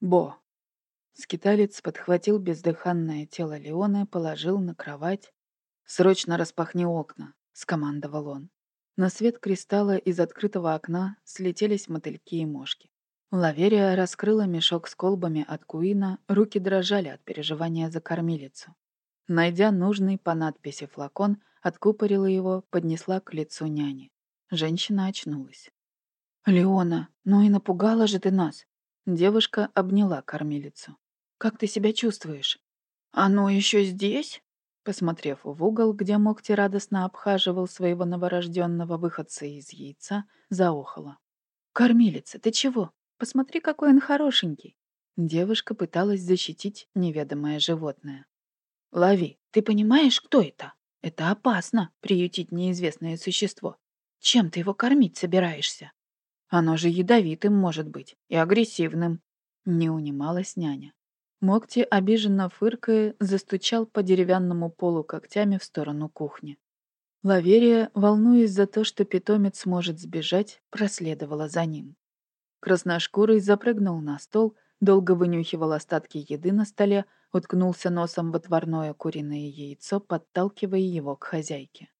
Бо. Скиталец подхватил бездыханное тело Леона, положил на кровать. «Срочно распахни окна», — скомандовал он. На свет кристалла из открытого окна слетелись мотыльки и мошки. Лаверия раскрыла мешок с колбами от Куина, руки дрожали от переживания за кормилицу. Найдя нужный по надписи флакон, откупорила его, поднесла к лицу няни. Женщина очнулась. «Леона, ну и напугала же ты нас!» Девушка обняла кормилицу. «Как ты себя чувствуешь?» «Оно еще здесь?» Посмотрев в угол, где Мокти радостно обхаживал своего новорожденного выходца из яйца, заохала. «Кормилица, ты чего? Посмотри, какой он хорошенький!» Девушка пыталась защитить неведомое животное. «Лови, ты понимаешь, кто это? Это опасно, приютить неизвестное существо. Чем ты его кормить собираешься? Оно же ядовитым может быть и агрессивным». Не унималась няня. Мокти, обиженно фыркая, застучал по деревянному полу когтями в сторону кухни. Лаверия, волнуясь за то, что питомец может сбежать, проследовала за ним. Красношкурый запрыгнул на стол, долго вынюхивал остатки еды на столе, уткнулся носом в отварное куриное яйцо, подталкивая его к хозяйке.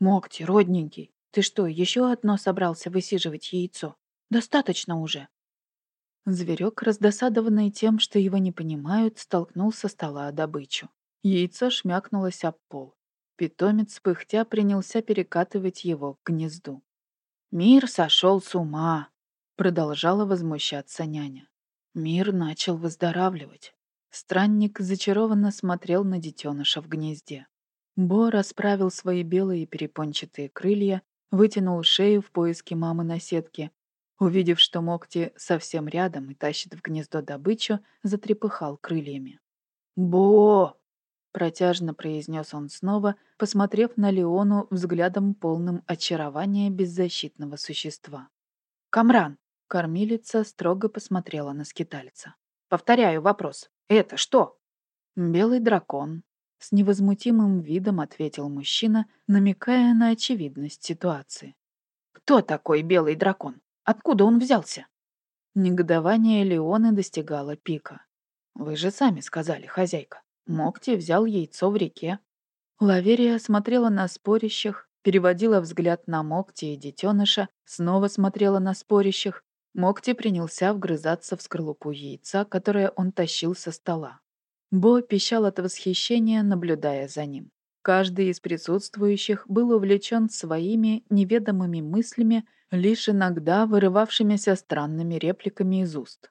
«Мокти, родненький, ты что, еще одно собрался высиживать яйцо? Достаточно уже!» Зверек, раздосадованный тем, что его не понимают, столкнул со стола добычу. Яйцо шмякнулось об пол. Питомец, пыхтя, принялся перекатывать его к гнезду. «Мир сошел с ума!» — продолжала возмущаться няня. Мир начал выздоравливать. Странник зачарованно смотрел на детеныша в гнезде. Бо расправил свои белые перепончатые крылья, вытянул шею в поиске мамы на сетке Увидев, что Мокти совсем рядом и тащит в гнездо добычу, затрепыхал крыльями. «Бо!» — протяжно произнес он снова, посмотрев на Леону взглядом полным очарования беззащитного существа. «Камран!» — кормилица строго посмотрела на скитальца. «Повторяю вопрос. Это что?» «Белый дракон», — с невозмутимым видом ответил мужчина, намекая на очевидность ситуации. «Кто такой белый дракон?» Откуда он взялся? Негодование Леоны достигало пика. Вы же сами сказали, хозяйка. Мокти взял яйцо в реке. Лаверия смотрела на спорящих, переводила взгляд на Мокти и детеныша, снова смотрела на спорящих. Мокти принялся вгрызаться в скорлупу яйца, которое он тащил со стола. Бо пищал от восхищения, наблюдая за ним. Каждый из присутствующих был увлечен своими неведомыми мыслями, лишь иногда вырывавшимися странными репликами из уст.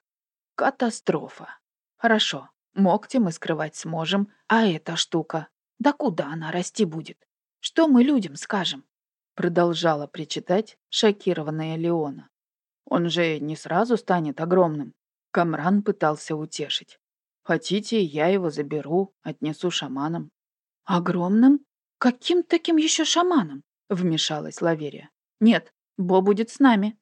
«Катастрофа. Хорошо, ногти мы скрывать сможем, а эта штука, да куда она расти будет? Что мы людям скажем?» Продолжала причитать шокированная Леона. «Он же не сразу станет огромным». Камран пытался утешить. «Хотите, я его заберу, отнесу шаманам». «Огромным? Каким таким еще шаманом?» — вмешалась Лаверия. «Нет, Бо будет с нами».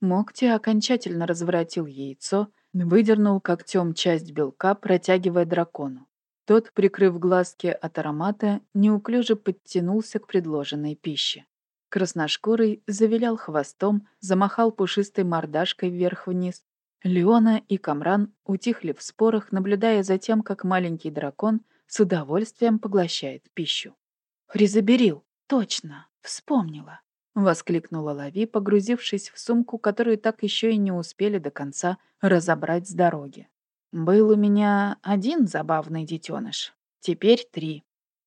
Мокти окончательно разворотил яйцо, выдернул когтем часть белка, протягивая дракону. Тот, прикрыв глазки от аромата, неуклюже подтянулся к предложенной пище. Красношкурый завилял хвостом, замахал пушистой мордашкой вверх-вниз. Леона и Камран утихли в спорах, наблюдая за тем, как маленький дракон с удовольствием поглощает пищу. «Хризаберил! Точно! Вспомнила!» — воскликнула Лави, погрузившись в сумку, которую так еще и не успели до конца разобрать с дороги. «Был у меня один забавный детеныш, теперь три».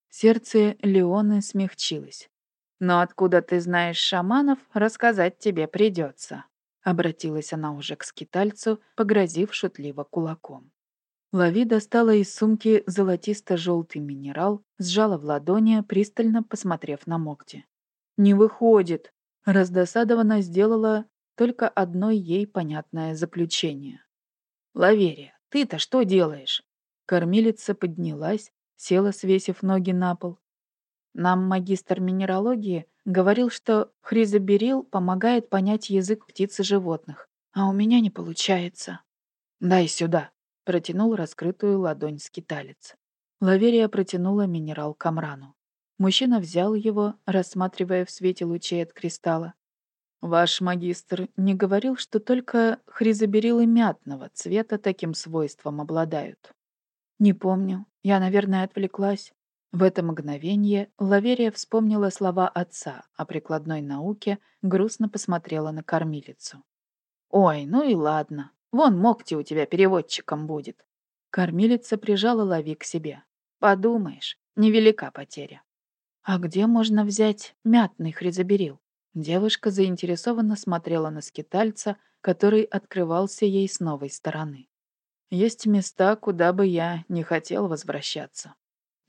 Сердце Леоны смягчилось. «Но откуда ты знаешь шаманов, рассказать тебе придется», — обратилась она уже к скитальцу, погрозив шутливо кулаком. Лави достала из сумки золотисто-желтый минерал, сжала в ладони, пристально посмотрев на Мокти. «Не выходит!» Раздосадованно сделала только одно ей понятное заключение. «Лаверия, ты-то что делаешь?» Кормилица поднялась, села, свесив ноги на пол. Нам магистр минералогии говорил, что хризоберил помогает понять язык птиц и животных, а у меня не получается. «Дай сюда», — протянул раскрытую ладонь скиталец. Лаверия протянула минерал Камрану. Мужчина взял его, рассматривая в свете лучей от кристалла. Ваш магистр не говорил, что только хризоберилы мятного цвета таким свойством обладают? Не помню. Я, наверное, отвлеклась. В это мгновение Лаверия вспомнила слова отца о прикладной науке, грустно посмотрела на кормилицу. «Ой, ну и ладно. Вон Мокти у тебя переводчиком будет». Кормилица прижала Лави к себе. «Подумаешь, невелика потеря». «А где можно взять мятный хризоберил?» Девушка заинтересованно смотрела на скитальца, который открывался ей с новой стороны. «Есть места, куда бы я не хотел возвращаться.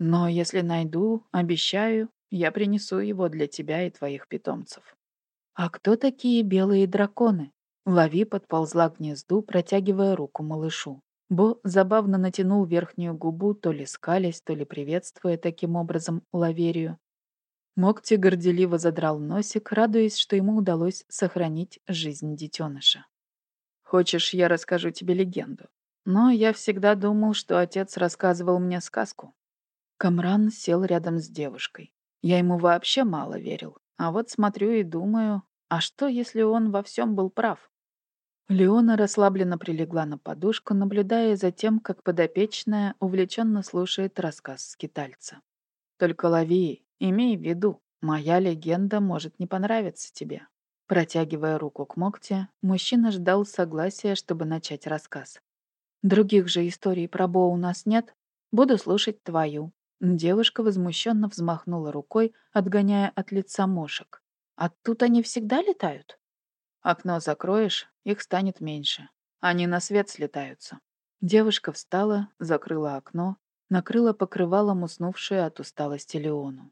Но если найду, обещаю, я принесу его для тебя и твоих питомцев». «А кто такие белые драконы?» Лави подползла к гнезду, протягивая руку малышу. Бо забавно натянул верхнюю губу, то ли скалясь, то ли приветствуя таким образом Лаверию, Мокти горделиво задрал носик, радуясь, что ему удалось сохранить жизнь детеныша. «Хочешь, я расскажу тебе легенду? Но я всегда думал, что отец рассказывал мне сказку». Камран сел рядом с девушкой. Я ему вообще мало верил. А вот смотрю и думаю, а что, если он во всем был прав? Леона расслабленно прилегла на подушку, наблюдая за тем, как подопечная увлеченно слушает рассказ скитальца. «Только лови Имей в виду, моя легенда может не понравиться тебе. Протягивая руку к Мокте, мужчина ждал согласия, чтобы начать рассказ. Других же историй про Бо у нас нет. Буду слушать твою. Девушка возмущенно взмахнула рукой, отгоняя от лица мошек. А тут они всегда летают? Окно закроешь, их станет меньше. Они на свет слетаются. Девушка встала, закрыла окно, накрыла покрывалом уснувшую от усталости Леону.